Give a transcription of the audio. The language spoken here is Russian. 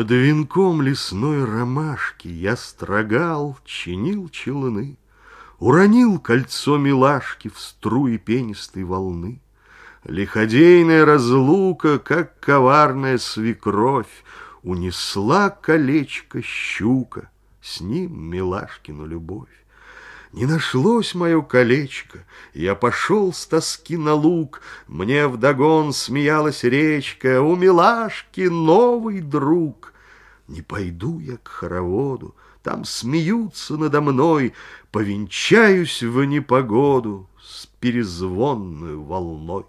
Под венком лесной ромашки Я строгал, чинил челны, Уронил кольцо милашки В струи пенистой волны. Лиходейная разлука, Как коварная свекровь, Унесла колечко щука, С ним милашкину любовь. Не нашлось мое колечко, Я пошел с тоски на луг, Мне вдогон смеялась речка, У милашки новый друг. Не пойду я к хороводу, Там смеются надо мной, Повенчаюсь в непогоду С перезвонную волной.